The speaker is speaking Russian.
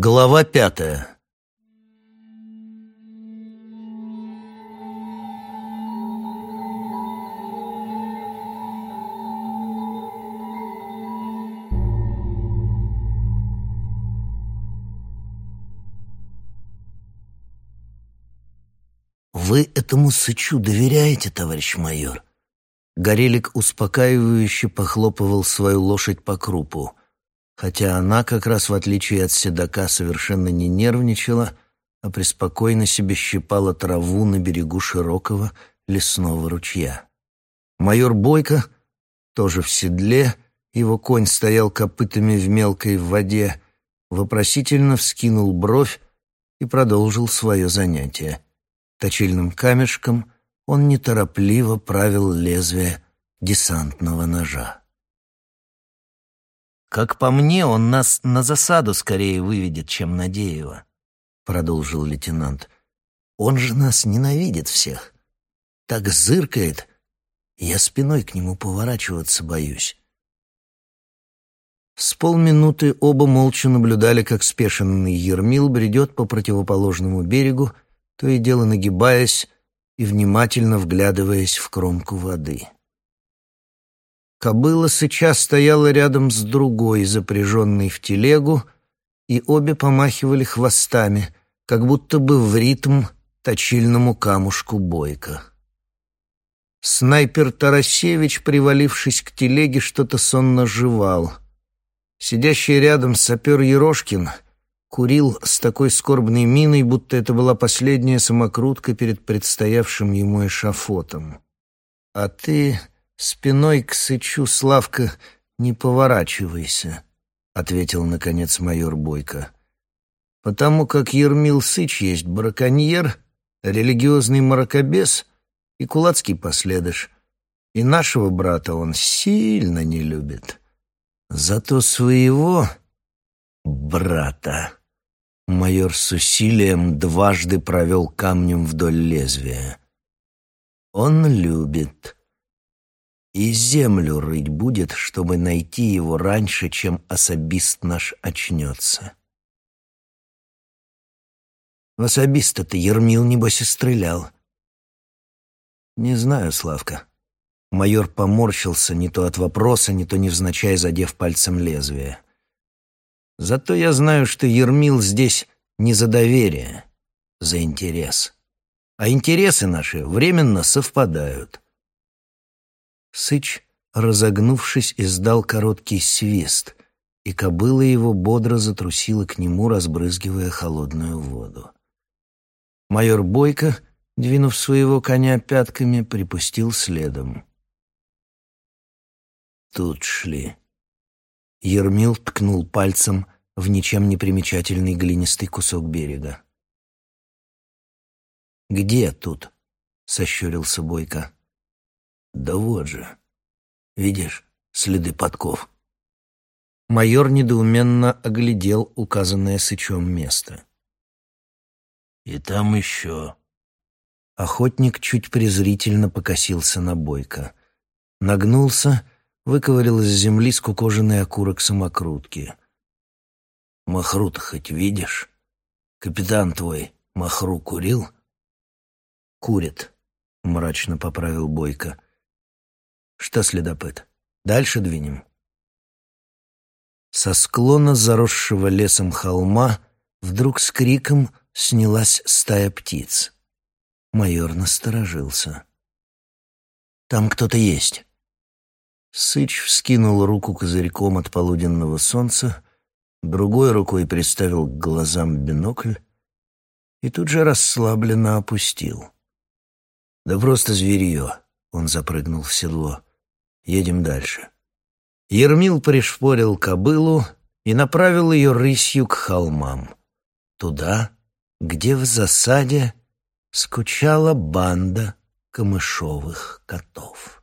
Глава пятая «Вы этому сычу доверяете, товарищ майор?» Горелик успокаивающе похлопывал свою лошадь по крупу хотя она, как раз в отличие от седока, совершенно не нервничала, а преспокойно себе щипала траву на берегу широкого лесного ручья. Майор Бойко, тоже в седле, его конь стоял копытами в мелкой воде, вопросительно вскинул бровь и продолжил свое занятие. Точильным камешком он неторопливо правил лезвие десантного ножа. «Как по мне, он нас на засаду скорее выведет, чем на Деева», — продолжил лейтенант. «Он же нас ненавидит всех. Так зыркает. Я спиной к нему поворачиваться боюсь». С полминуты оба молча наблюдали, как спешенный Ермил бредет по противоположному берегу, то и дело нагибаясь и внимательно вглядываясь в кромку воды. Кобыла сейчас стояла рядом с другой, запряженной в телегу, и обе помахивали хвостами, как будто бы в ритм точильному камушку бойко. Снайпер Тарасевич, привалившись к телеге, что-то сонно жевал. Сидящий рядом сапер Ерошкин курил с такой скорбной миной, будто это была последняя самокрутка перед предстоявшим ему эшафотом. «А ты...» «Спиной к сычу, Славка, не поворачивайся», — ответил, наконец, майор Бойко. «Потому как Ермил Сыч есть браконьер, религиозный мракобес и кулацкий последыш, и нашего брата он сильно не любит. Зато своего брата...» Майор с усилием дважды провел камнем вдоль лезвия. «Он любит» и землю рыть будет, чтобы найти его раньше, чем особист наш очнется. В особиста-то Ермил, небось, и стрелял. Не знаю, Славка. Майор поморщился не то от вопроса, не то невзначай задев пальцем лезвие. Зато я знаю, что Ермил здесь не за доверие, за интерес. А интересы наши временно совпадают. Сыч, разогнувшись, издал короткий свист, и кобыла его бодро затрусила к нему, разбрызгивая холодную воду. Майор Бойко, двинув своего коня пятками, припустил следом. Тут шли. Ермил ткнул пальцем в ничем не примечательный глинистый кусок берега. «Где тут?» — сощурился Бойко. Да вот же. Видишь, следы подков. Майор недоуменно оглядел указанное Сычом место. И там еще. Охотник чуть презрительно покосился на Бойко. Нагнулся, выковырял из земли скукоженный окурок самокрутки. махру хоть видишь? Капитан твой махру курил?» «Курит», — мрачно поправил Бойко. Что, следопыт, дальше двинем? Со склона заросшего лесом холма вдруг с криком снялась стая птиц. Майор насторожился. «Там кто-то есть». Сыч вскинул руку козырьком от полуденного солнца, другой рукой приставил к глазам бинокль и тут же расслабленно опустил. «Да просто зверье!» — он запрыгнул в седло. Едем дальше. Ермил пришпорил кобылу и направил ее рысью к холмам. Туда, где в засаде скучала банда камышовых котов.